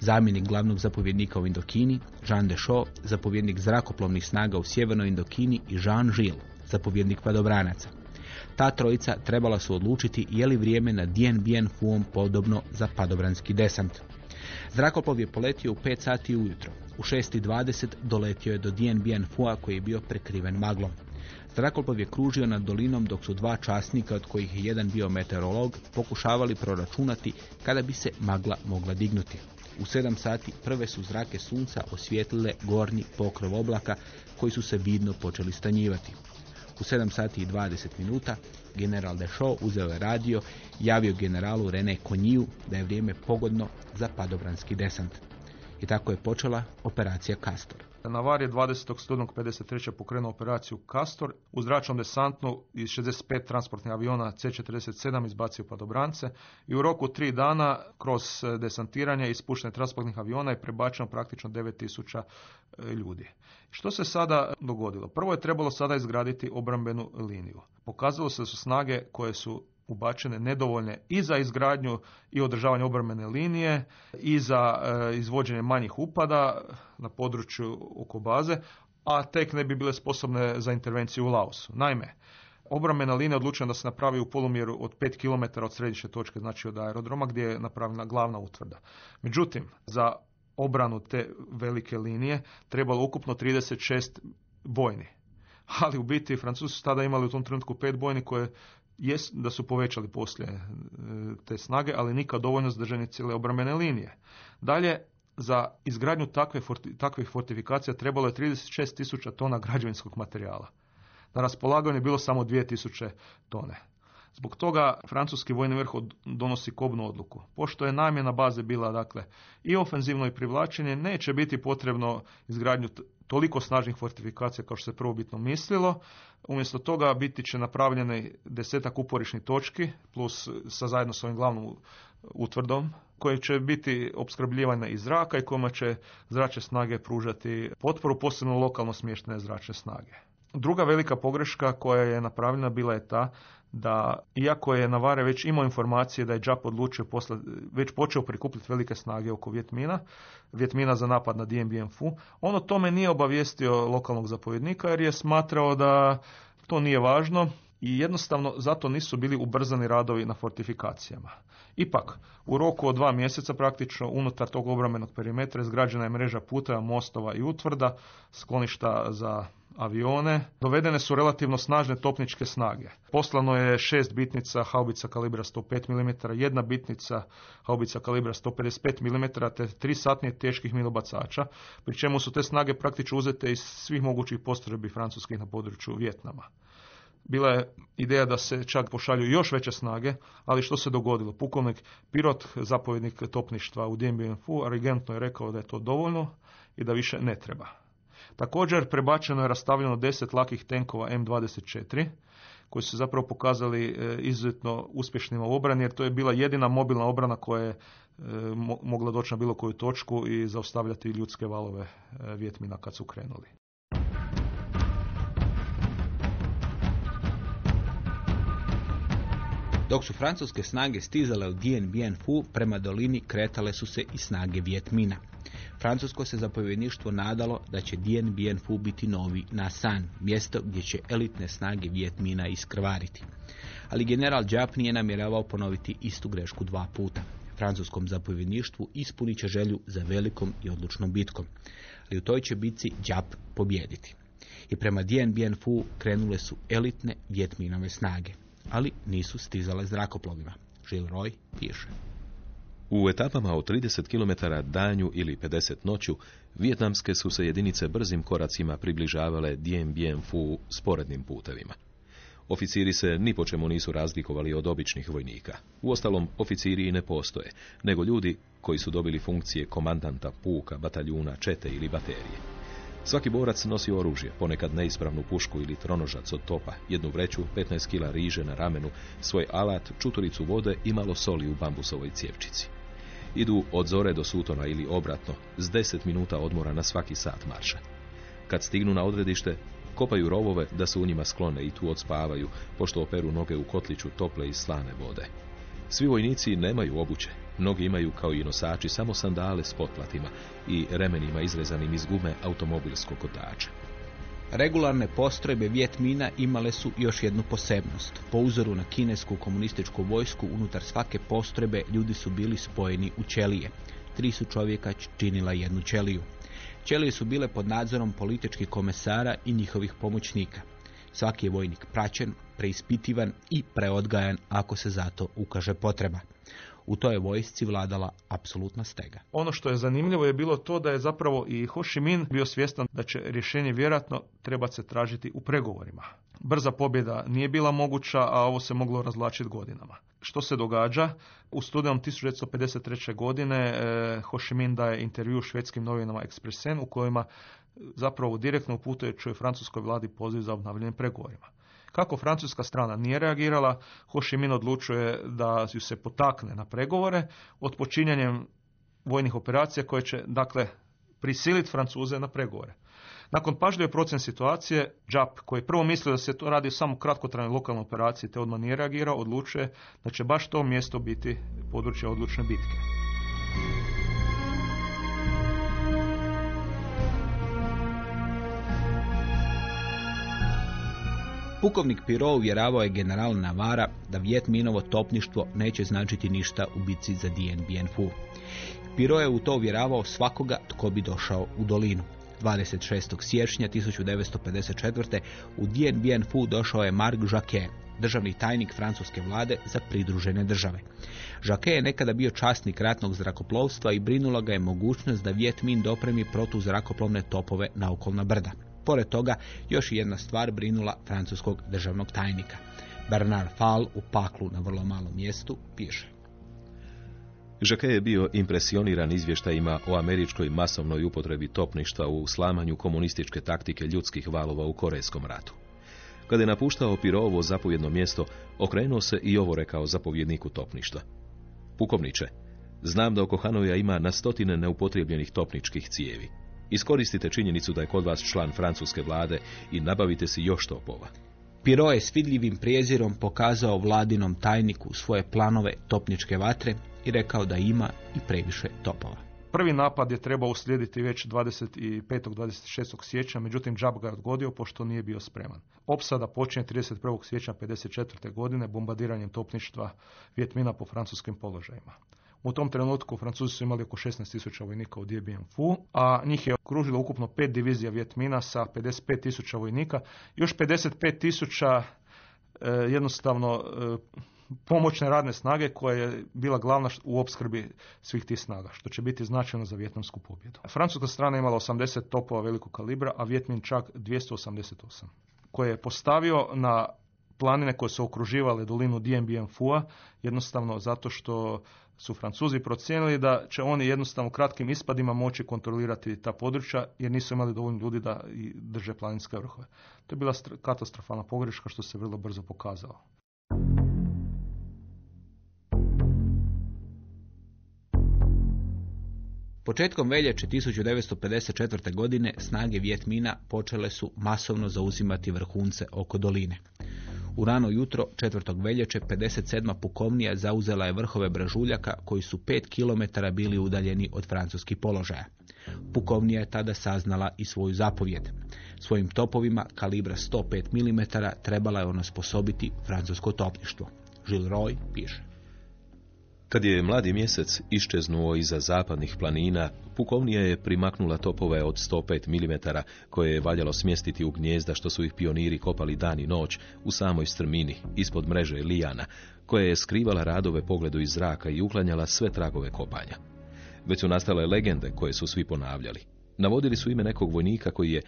zamjenik glavnog zapovjednika u Indokini, Jean Deschaux, zapovjednik zrakoplovnih snaga u sjevernoj Indokini i Jean Gilles, zapovjednik padobranaca. Ta trojica trebala su odlučiti je li vrijeme na Dien Bien Phuom podobno za padobranski desant. Zrakoplov je poletio u 5 sati ujutro. U 6.20 doletio je do Dien Bien Phua koji je bio prekriven maglom. Zrakoplov je kružio nad dolinom dok su dva časnika, od kojih je jedan bio meteorolog, pokušavali proračunati kada bi se magla mogla dignuti. U 7 sati prve su zrake sunca osvijetlile gornji pokrov oblaka koji su se vidno počeli stanjivati. U 7 sati i 20 minuta general Deschaux uzeo je radio javio generalu René Konjiju da je vrijeme pogodno za padobranski desant. I tako je počela operacija Castor. Navar je 20. studenog 53. pokrenuo operaciju Castor. U zračnom desantnu iz 65 transportnih aviona C-47 izbacio padobrance i u roku tri dana kroz desantiranje i ispuštanje transportnih aviona je prebačeno praktično 9000 ljudi. Što se sada dogodilo? Prvo je trebalo sada izgraditi obrambenu liniju. Pokazalo se da su snage koje su ubačene nedovoljne i za izgradnju i održavanje obrambene linije i za e, izvođenje manjih upada na području oko baze, a tek ne bi bile sposobne za intervenciju u Laosu. Naime, obrambena linija odlučena da se napravi u polumjeru od 5 km od središnje točke, znači od aerodroma gdje je napravljena glavna utvrda. Međutim, za obranu te velike linije trebalo ukupno 36 bojni. Ali u biti Francuzi su tada imali u tom trenutku pet bojni koje jest da su povećali poslije e, te snage, ali nikad dovoljno za držanje cijele obrambene linije. Dalje, za izgradnju takve, takvih fortifikacija trebalo je 36 tisuća tona građevinskog materijala. Na raspolaganju je bilo samo 2000 tone. Zbog toga francuski vojni vrh donosi kobnu odluku. Pošto je namjena baze bila dakle i ofenzivno i privlačenje, neće biti potrebno izgradnju toliko snažnih fortifikacija kao što se prvobitno mislilo. Umjesto toga biti će napravljene desetak uporišnih točki plus sa zajedno s ovim glavnom utvrdom koje će biti opskrbljivane iz zraka i kojima će zračne snage pružati potporu, posebno lokalno smještene zračne snage. Druga velika pogreška koja je napravljena bila je ta da iako je Navare već imao informacije da je Džap odlučio posle, već počeo prikupiti velike snage oko Vjetmina, Vjetmina za napad na Dien Phu, on o tome nije obavijestio lokalnog zapovjednika jer je smatrao da to nije važno i jednostavno zato nisu bili ubrzani radovi na fortifikacijama. Ipak, u roku od dva mjeseca praktično unutar tog obrambenog perimetra izgrađena je mreža puteva, mostova i utvrda, skloništa za avione, dovedene su relativno snažne topničke snage. Poslano je šest bitnica haubica kalibra 105 mm, jedna bitnica haubica kalibra 155 mm, te tri satnije teških minobacača, pri čemu su te snage praktično uzete iz svih mogućih postrojbi francuskih na području Vjetnama. Bila je ideja da se čak pošalju još veće snage, ali što se dogodilo? Pukovnik Pirot, zapovjednik topništva u Dien Bien Phu, je rekao da je to dovoljno i da više ne treba. Također prebačeno je rastavljeno 10 lakih tenkova M24 koji su zapravo pokazali e, izuzetno uspješnima u obrani jer to je bila jedina mobilna obrana koja je e, mogla doći na bilo koju točku i zaustavljati ljudske valove e, Vjetmina kad su krenuli. Dok su francuske snage stizale u Dien Bien Phu, prema dolini kretale su se i snage Vjetmina. Francusko se zapovjedništvo nadalo da će Dien Bien Phu biti novi Nasan, mjesto gdje će elitne snage Vjetmina iskrvariti. Ali general Džap nije namjeravao ponoviti istu grešku dva puta. Francuskom zapovjedništvu ispunit će želju za velikom i odlučnom bitkom. Ali u toj će bitci Džap pobjediti. I prema Dien Bien Phu krenule su elitne Vjetminove snage, ali nisu stizale zrakoplovima. Gilles Roy piše. U etapama od 30 km danju ili 50 noću, vijetnamske su se jedinice brzim koracima približavale Dien Bien Phu sporednim putevima. Oficiri se ni po čemu nisu razlikovali od običnih vojnika. Uostalom, oficiri i ne postoje, nego ljudi koji su dobili funkcije komandanta puka, bataljuna, čete ili baterije. Svaki borac nosi oružje, ponekad neispravnu pušku ili tronožac od topa, jednu vreću, 15 kila riže na ramenu, svoj alat, čuturicu vode i malo soli u bambusovoj cjevčici. Idu od zore do Sutona ili obratno, s deset minuta odmora na svaki sat marša. Kad stignu na odredište, kopaju rovove da se u njima sklone i tu odspavaju, pošto operu noge u kotliću tople i slane vode. Svi vojnici nemaju obuće, mnogi imaju kao i nosači samo sandale s potplatima i remenima izrezanim iz gume automobilskog kotača. Regularne postrojbe Vjetmina imale su još jednu posebnost. Po uzoru na kinesku komunističku vojsku, unutar svake postrojbe ljudi su bili spojeni u ćelije. Tri su čovjeka činila jednu ćeliju. Ćelije su bile pod nadzorom političkih komesara i njihovih pomoćnika. Svaki je vojnik praćen, preispitivan i preodgajan ako se zato ukaže potreba. U toj vojsci vladala apsolutna stega. Ono što je zanimljivo je bilo to da je zapravo i Ho Chi Minh bio svjestan da će rješenje vjerojatno trebati se tražiti u pregovorima. Brza pobjeda nije bila moguća, a ovo se moglo razvlačiti godinama. Što se događa? U studenom 1953. godine eh, Ho Chi Minh daje intervju švedskim novinama Expressen u kojima zapravo direktno uputuje čuje francuskoj vladi poziv za obnavljanje pregovorima. Kako francuska strana nije reagirala, Ho Chi odlučuje da ju se potakne na pregovore od počinjanjem vojnih operacija koje će, dakle, prisiliti Francuze na pregovore. Nakon pažljive procjene situacije, Džap, koji je prvo mislio da se to radi samo kratkotrajne lokalne operacije, te odmah nije reagirao, odlučuje da će baš to mjesto biti područje odlučne bitke. Pukovnik Piro uvjeravao je general Navara da Vjetminovo topništvo neće značiti ništa u bitci za Dien Bien Phu. Piro je u to uvjeravao svakoga tko bi došao u dolinu. 26. siječnja 1954. u Dien Bien Phu došao je Marc Jacquet, državni tajnik francuske vlade za pridružene države. Jacquet je nekada bio časnik ratnog zrakoplovstva i brinula ga je mogućnost da Viet Minh dopremi protuzrakoplovne topove na okolna brda. Pored toga, još jedna stvar brinula francuskog državnog tajnika. Bernard Fall u paklu na vrlo malom mjestu piše. Jacquet je bio impresioniran izvještajima o američkoj masovnoj upotrebi topništva u slamanju komunističke taktike ljudskih valova u Korejskom ratu. Kada je napuštao Pirovo zapovjedno mjesto, okrenuo se i ovo rekao zapovjedniku topništva. Pukovniče, znam da oko Hanoja ima na stotine neupotrebljenih topničkih cijevi. Iskoristite činjenicu da je kod vas član francuske vlade i nabavite si još topova. Piro je s vidljivim prijezirom pokazao vladinom tajniku svoje planove topničke vatre i rekao da ima i previše topova. Prvi napad je trebao uslijediti već 25. 26. siječnja, međutim Džab ga je odgodio pošto nije bio spreman. Opsada počinje 31. siječnja 54. godine bombardiranjem topništva Vjetmina po francuskim položajima. U tom trenutku Francuzi su imali oko 16.000 vojnika u Dien Bien Phu, a njih je okružilo ukupno pet divizija Vjetmina sa 55.000 vojnika. Još 55.000 e, jednostavno e, pomoćne radne snage koja je bila glavna u opskrbi svih tih snaga, što će biti značajno za vjetnamsku pobjedu. Francuska strana imala 80 topova velikog kalibra, a Vjetmin čak 288, koje je postavio na planine koje su okruživale dolinu Dien Bien Phu, jednostavno zato što su Francuzi procijenili da će oni jednostavno kratkim ispadima moći kontrolirati ta područja jer nisu imali dovoljno ljudi da i drže planinske vrhove. To je bila katastrofalna pogreška što se vrlo brzo pokazalo. Početkom veljače 1954. godine snage Vjetmina počele su masovno zauzimati vrhunce oko doline. U rano jutro 4. veljače 57. pukovnija zauzela je vrhove Bražuljaka koji su 5 km bili udaljeni od francuskih položaja. Pukovnija je tada saznala i svoju zapovjed. Svojim topovima kalibra 105 mm trebala je ono sposobiti francusko topništvo. Gilles Roy piše. Kad je mladi mjesec iščeznuo iza zapadnih planina, pukovnija je primaknula topove od 105 mm koje je valjalo smjestiti u gnjezda što su ih pioniri kopali dan i noć u samoj strmini, ispod mreže lijana, koja je skrivala radove pogledu iz zraka i uklanjala sve tragove kopanja. Već su nastale legende koje su svi ponavljali. Navodili su ime nekog vojnika koji je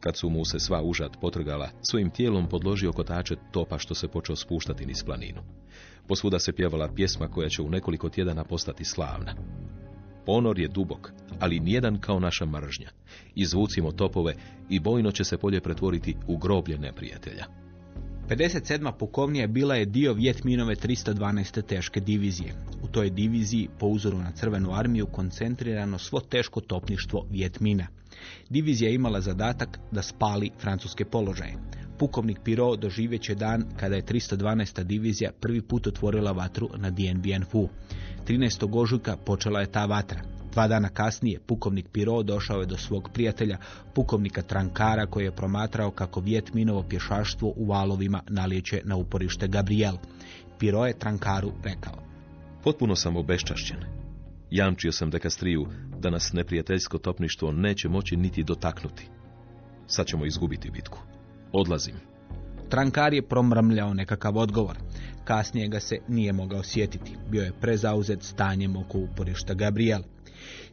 kad su mu se sva užad potrgala, svojim tijelom podložio kotače topa što se počeo spuštati niz planinu. Posvuda se pjevala pjesma koja će u nekoliko tjedana postati slavna. Ponor je dubok, ali nijedan kao naša mržnja. Izvucimo topove i bojno će se polje pretvoriti u groblje neprijatelja. 57. pukovnija bila je dio Vjetminove 312. teške divizije. U toj diviziji, po uzoru na crvenu armiju, koncentrirano svo teško topništvo Vjetmina. Divizija imala zadatak da spali francuske položaje. Pukovnik Piro doživjet će dan kada je 312. divizija prvi put otvorila vatru na Dien Bien Phu. 13. ožujka počela je ta vatra. Dva dana kasnije pukovnik Piro došao je do svog prijatelja, pukovnika Trankara koji je promatrao kako Vjet Minovo pješaštvo u valovima nalijeće na uporište Gabriel. Piro je Trankaru rekao. Potpuno sam obeščašćen. Jamčio sam dekastriju da nas neprijateljsko topništvo neće moći niti dotaknuti. Sad ćemo izgubiti bitku. Odlazim. Trankar je promrmljao nekakav odgovor. Kasnije ga se nije mogao sjetiti. Bio je prezauzet stanjem oko uporišta Gabriel.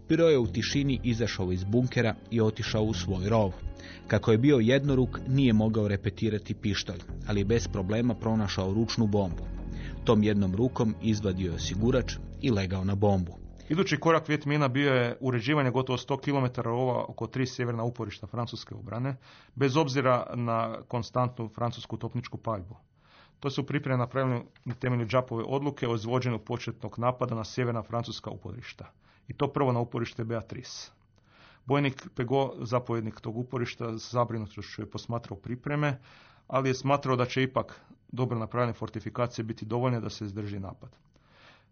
Piro je u tišini izašao iz bunkera i otišao u svoj rov. Kako je bio jednoruk, nije mogao repetirati pištolj, ali bez problema pronašao ručnu bombu. Tom jednom rukom izvadio je osigurač i legao na bombu. Idući korak Vjetmina bio je uređivanje gotovo 100 km rova oko tri sjeverna uporišta francuske obrane, bez obzira na konstantnu francusku topničku paljbu. To su pripreme napravljene na temelju Džapove odluke o izvođenju početnog napada na sjeverna francuska uporišta. I to prvo na uporište Beatrice. Bojnik Pego, zapovjednik tog uporišta, s zabrinutošću je posmatrao pripreme, ali je smatrao da će ipak dobro napravljene fortifikacije biti dovoljne da se izdrži napad.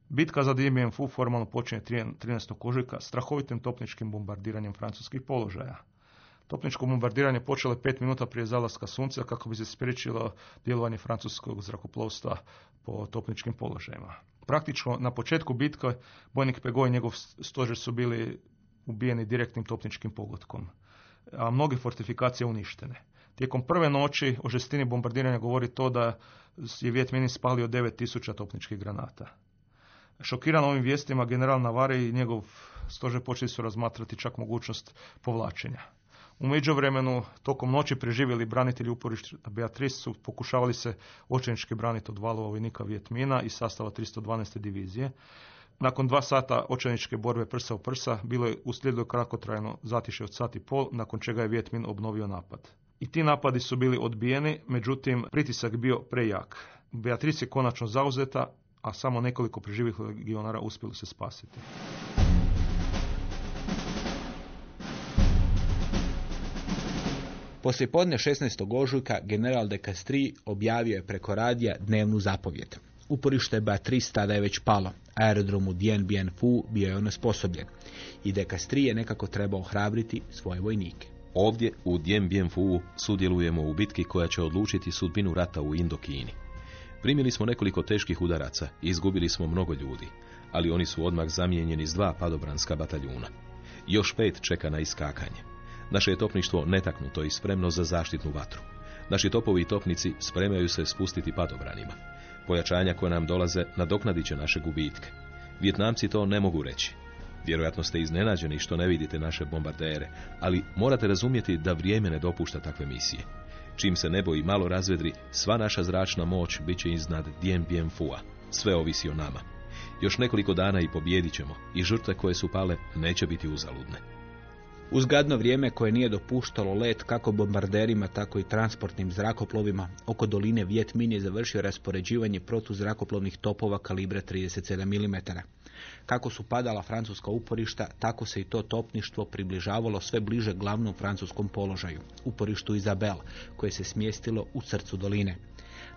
Bitka za Dien Phu formalno počinje 13. ožujka strahovitim topničkim bombardiranjem francuskih položaja. Topničko bombardiranje počelo je pet minuta prije zalaska sunca kako bi se spriječilo djelovanje francuskog zrakoplovstva po topničkim položajima. Praktično na početku bitke bojnik Pego i njegov stožer su bili ubijeni direktnim topničkim pogodkom, a mnoge fortifikacije uništene. Tijekom prve noći o žestini bombardiranja govori to da je Vjetmini spalio 9000 topničkih granata. Šokiran ovim vijestima, general Navare i njegov stožer počeli su razmatrati čak mogućnost povlačenja. U međuvremenu, tokom noći preživjeli branitelji uporišta Beatrice su pokušavali se očajnički braniti od valova vojnika Vjetmina i sastava 312. divizije. Nakon dva sata očajničke borbe prsa u prsa, bilo je uslijedilo kratkotrajno zatiše od sat i pol, nakon čega je Vjetmin obnovio napad. I ti napadi su bili odbijeni, međutim pritisak bio prejak. Beatrice je konačno zauzeta, a samo nekoliko preživih legionara uspjeli se spasiti. Poslije podne 16. ožujka general de Castri objavio je preko radija dnevnu zapovjed. Uporište Beatrice tada je već palo. Aerodrom u Dien Bien Phu bio je onesposobljen. I de Castri je nekako trebao hrabriti svoje vojnike. Ovdje u Dien Bien Phu sudjelujemo u bitki koja će odlučiti sudbinu rata u Indokini. Primili smo nekoliko teških udaraca i izgubili smo mnogo ljudi, ali oni su odmah zamijenjeni s dva padobranska bataljuna. Još pet čeka na iskakanje. Naše je topništvo netaknuto i spremno za zaštitnu vatru. Naši topovi i topnici spremaju se spustiti padobranima. Pojačanja koja nam dolaze nadoknadit će naše gubitke. Vjetnamci to ne mogu reći. Vjerojatno ste iznenađeni što ne vidite naše bombardere, ali morate razumjeti da vrijeme ne dopušta takve misije. Čim se nebo i malo razvedri, sva naša zračna moć bit će iznad Dien Bien Phua. Sve ovisi o nama. Još nekoliko dana i pobjedit ćemo i žrtve koje su pale neće biti uzaludne. Uz gadno vrijeme koje nije dopuštalo let kako bombarderima, tako i transportnim zrakoplovima, oko doline Viet Minh je završio raspoređivanje protuzrakoplovnih topova kalibra 37 mm. Kako su padala francuska uporišta, tako se i to topništvo približavalo sve bliže glavnom francuskom položaju, uporištu Izabel, koje se smjestilo u srcu doline.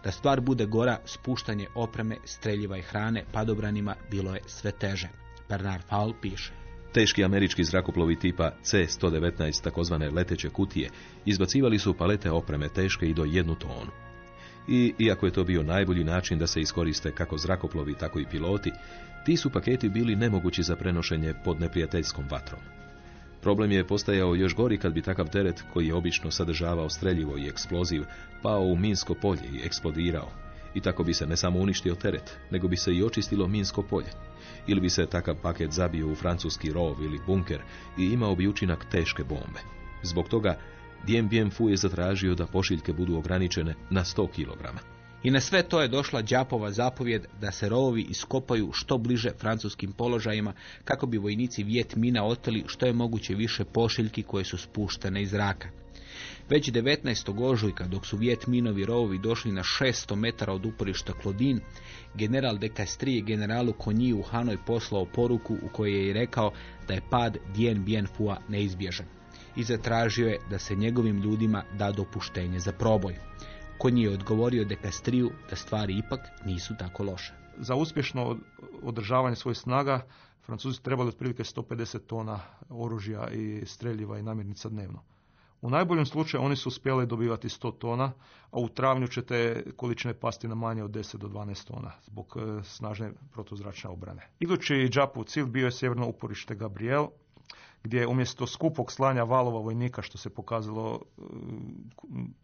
Da stvar bude gora, spuštanje opreme, streljiva i hrane padobranima bilo je sve teže. Bernard Fall piše. Teški američki zrakoplovi tipa C-119, takozvane leteće kutije, izbacivali su palete opreme teške i do jednu tonu. I, iako je to bio najbolji način da se iskoriste kako zrakoplovi, tako i piloti, ti su paketi bili nemogući za prenošenje pod neprijateljskom vatrom. Problem je postajao još gori kad bi takav teret, koji je obično sadržavao streljivo i eksploziv, pao u minsko polje i eksplodirao. I tako bi se ne samo uništio teret, nego bi se i očistilo minsko polje. Ili bi se takav paket zabio u francuski rov ili bunker i imao bi učinak teške bombe. Zbog toga Dien Bien Phu je zatražio da pošiljke budu ograničene na 100 kg. I na sve to je došla Đapova zapovjed da se rovovi iskopaju što bliže francuskim položajima kako bi vojnici Vijet Mina oteli što je moguće više pošiljki koje su spuštene iz zraka. Već 19. ožujka, dok su Vijet Minovi rovovi došli na 600 metara od uporišta Klodin, general de Castries je generalu Konji u Hanoj poslao poruku u kojoj je rekao da je pad Dien Bien Phu neizbježan i zatražio je da se njegovim ljudima da dopuštenje za proboj. Konji je odgovorio de Castriju da stvari ipak nisu tako loše. Za uspješno održavanje svojih snaga Francuzi trebali otprilike 150 tona oružja i streljiva i namirnica dnevno. U najboljem slučaju oni su uspjeli dobivati 100 tona, a u travnju će te količine pasti na manje od 10 do 12 tona zbog e, snažne protuzračne obrane. Idući džapu cilj bio je sjeverno uporište Gabriel, gdje je umjesto skupog slanja valova vojnika, što se pokazalo e,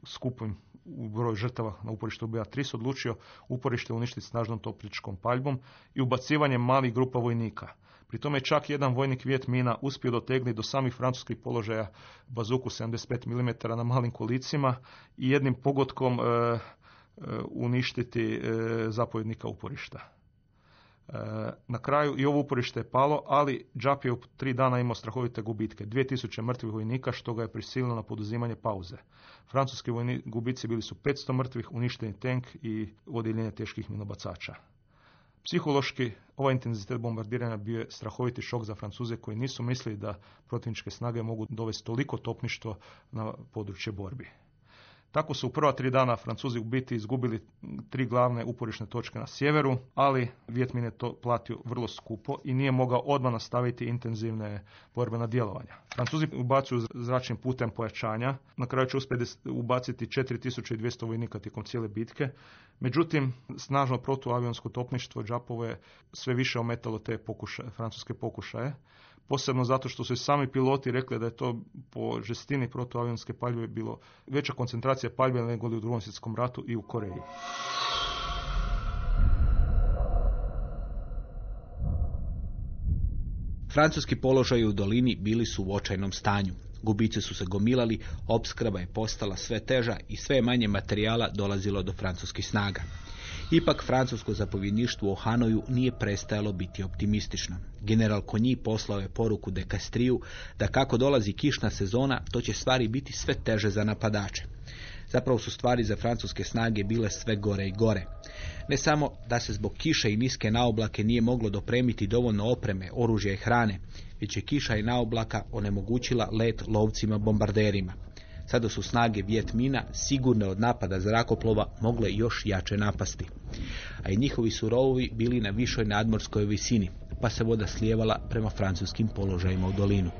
skupim u broju žrtava na uporištu BA-3, odlučio uporište uništiti snažnom topličkom paljbom i ubacivanjem malih grupa vojnika. Pri tome je čak jedan vojnik Vijet Mina uspio dotegnuti do samih francuskih položaja bazuku 75 mm na malim kolicima i jednim pogotkom e, e, uništiti e, zapovjednika uporišta. Na kraju i ovo uporište je palo, ali Džap je u tri dana imao strahovite gubitke. 2000 mrtvih vojnika, što ga je prisililo na poduzimanje pauze. Francuski vojni, gubici bili su 500 mrtvih, uništeni tank i odjeljenje teških minobacača. Psihološki, ovaj intenzitet bombardiranja bio je strahoviti šok za Francuze koji nisu mislili da protivničke snage mogu dovesti toliko topništvo na područje borbi. Tako su u prva tri dana Francuzi u biti izgubili tri glavne uporišne točke na sjeveru, ali Vjetmin je to platio vrlo skupo i nije mogao odmah nastaviti intenzivne borbena djelovanja. Francuzi ubacuju zračnim putem pojačanja, na kraju će uspjeti ubaciti 4200 vojnika tijekom cijele bitke, međutim, snažno protuavionsko topništvo Džapovo je sve više ometalo te pokušaje, francuske pokušaje posebno zato što su i sami piloti rekli da je to po žestini protuavionske paljbe bilo veća koncentracija paljbe nego li u drugom svjetskom ratu i u Koreji. Francuski položaji u dolini bili su u očajnom stanju. Gubice su se gomilali, opskrba je postala sve teža i sve manje materijala dolazilo do francuskih snaga. Ipak francusko zapovjedništvo u Hanoju nije prestajalo biti optimistično. General Konji poslao je poruku de Castriju da kako dolazi kišna sezona, to će stvari biti sve teže za napadače. Zapravo su stvari za francuske snage bile sve gore i gore. Ne samo da se zbog kiše i niske naoblake nije moglo dopremiti dovoljno opreme, oružja i hrane, već je kiša i naoblaka onemogućila let lovcima bombarderima. Sada su snage Vjetmina sigurne od napada zrakoplova mogle još jače napasti. A i njihovi su rovovi bili na višoj nadmorskoj visini, pa se voda slijevala prema francuskim položajima u dolinu.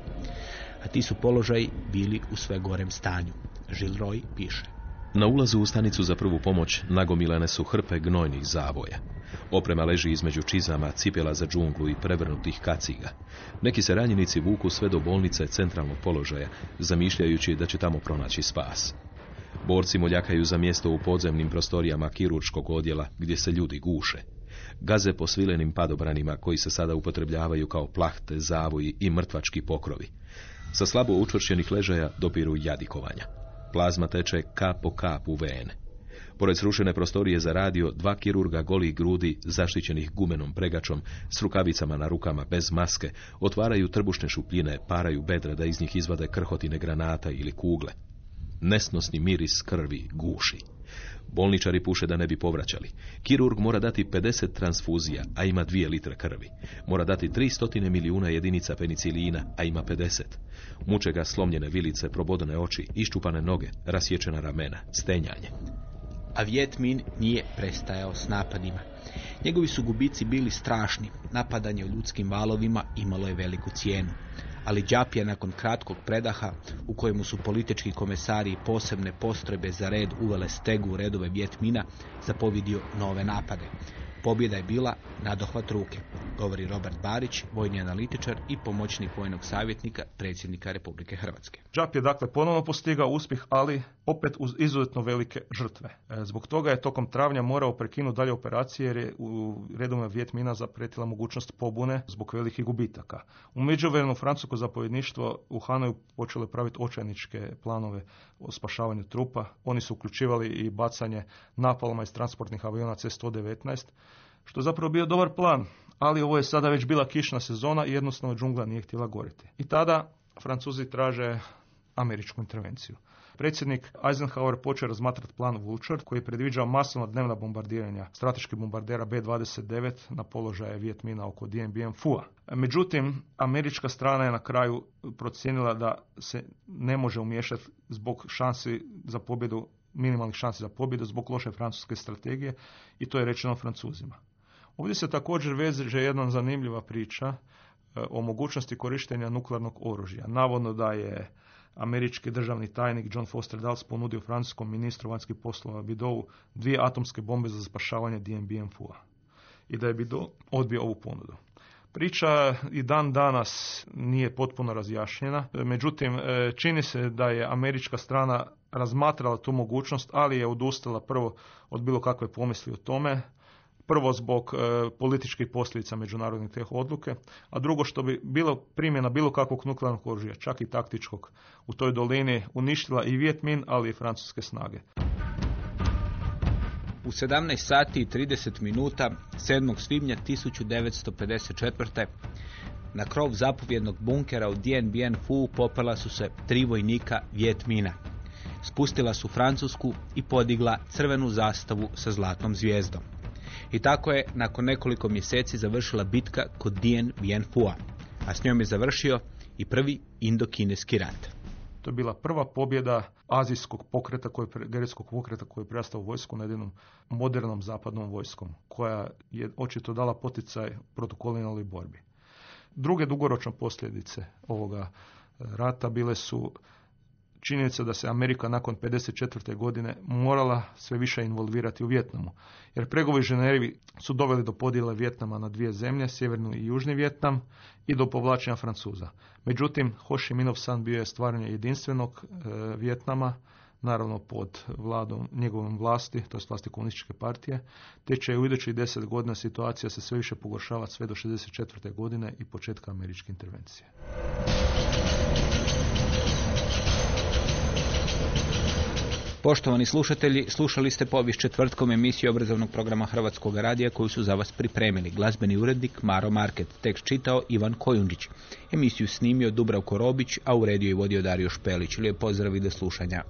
A ti su položaji bili u sve gorem stanju. Žilroj piše. Na ulazu u stanicu za prvu pomoć nagomilane su hrpe gnojnih zavoja. Oprema leži između čizama, cipjela za džunglu i prevrnutih kaciga. Neki se ranjenici vuku sve do bolnice centralnog položaja, zamišljajući da će tamo pronaći spas. Borci moljakaju za mjesto u podzemnim prostorijama kirurškog odjela gdje se ljudi guše. Gaze po svilenim padobranima koji se sada upotrebljavaju kao plahte, zavoji i mrtvački pokrovi. Sa slabo učvršćenih ležaja dopiru jadikovanja. Plazma teče kap po kap u vene. Pored srušene prostorije za radio, dva kirurga golih grudi, zaštićenih gumenom pregačom, s rukavicama na rukama, bez maske, otvaraju trbušne šupljine, paraju bedra da iz njih izvade krhotine granata ili kugle. Nesnosni miris krvi guši. Bolničari puše da ne bi povraćali. Kirurg mora dati 50 transfuzija, a ima 2 litre krvi. Mora dati 300 milijuna jedinica penicilina, a ima 50. Muče ga slomljene vilice, probodene oči, iščupane noge, rasječena ramena, stenjanje a Vjetmin nije prestajao s napadima. Njegovi su gubici bili strašni, napadanje u ljudskim valovima imalo je veliku cijenu. Ali Đap je nakon kratkog predaha, u kojemu su politički komesari i posebne postrojbe za red uvele stegu u redove Vjetmina, zapovidio nove napade. Pobjeda je bila na dohvat ruke, govori Robert Barić, vojni analitičar i pomoćnik vojnog savjetnika predsjednika Republike Hrvatske. Džap je dakle ponovno postigao uspjeh, ali opet uz izuzetno velike žrtve. E, zbog toga je tokom travnja morao prekinuti dalje operacije jer je u redovima Vjetmina zapretila mogućnost pobune zbog velikih gubitaka. U međuvremenu francusko zapovjedništvo u Hanoju počelo praviti očajničke planove o spašavanju trupa. Oni su uključivali i bacanje napalma iz transportnih aviona C-119, što je zapravo bio dobar plan, ali ovo je sada već bila kišna sezona i jednostavno džungla nije htjela goriti. I tada Francuzi traže američku intervenciju. predsjednik Eisenhower počeo razmatrati plan Vulture koji je predviđao masovna dnevna bombardiranja strateških bombardera B-29 na položaje Vjetmina oko Dien Phu. Međutim, američka strana je na kraju procijenila da se ne može umiješati zbog šansi za pobjedu minimalnih šansi za pobjedu zbog loše francuske strategije i to je rečeno Francuzima. Ovdje se također veže jedna zanimljiva priča e, o mogućnosti korištenja nuklearnog oružja. Navodno da je američki državni tajnik John Foster Dulles ponudio francuskom ministru vanjskih poslova Bidovu dvije atomske bombe za spašavanje DMBM-a i da je Bido odbio ovu ponudu. Priča i dan danas nije potpuno razjašnjena, međutim e, čini se da je američka strana razmatrala tu mogućnost, ali je odustala prvo od bilo kakve pomisli o tome, prvo zbog e, političkih posljedica međunarodne te odluke, a drugo što bi bilo primjena bilo kakvog nuklearnog oružja, čak i taktičkog, u toj dolini uništila i Vietmin, ali i francuske snage. U 17 sati i 30 minuta 7. svibnja 1954. na krov zapovjednog bunkera u Dien Bien Phu popela su se tri vojnika Vjetmina. Spustila su Francusku i podigla crvenu zastavu sa zlatnom zvijezdom. I tako je nakon nekoliko mjeseci završila bitka kod Dien Bien Phu, a s njom je završio i prvi indokineski rat. To je bila prva pobjeda azijskog pokreta, koji, gerijskog pokreta koji je prestao vojsku nad jednom modernom zapadnom vojskom, koja je očito dala poticaj protokolinalnoj borbi. Druge dugoročne posljedice ovoga rata bile su činjenica da se Amerika nakon 54. godine morala sve više involvirati u Vjetnamu. Jer pregovori Ženevi su doveli do podjela Vjetnama na dvije zemlje, sjevernu i južni Vjetnam, i do povlačenja Francuza. Međutim, Ho Chi Minhov san bio je stvaranje jedinstvenog e, Vjetnama, naravno pod vladom njegovom vlasti, to je vlasti komunističke partije, te će u idućih deset godina situacija se sve više pogoršavati sve do 64. godine i početka američke intervencije. Poštovani slušatelji, slušali ste povijest četvrtkom emisiju obrazovnog programa Hrvatskog radija koju su za vas pripremili. Glazbeni urednik Maro Market, tekst čitao Ivan Kojundić. Emisiju snimio Dubravko Robić, a uredio i vodio Dario Špelić. Lijep pozdrav i do slušanja.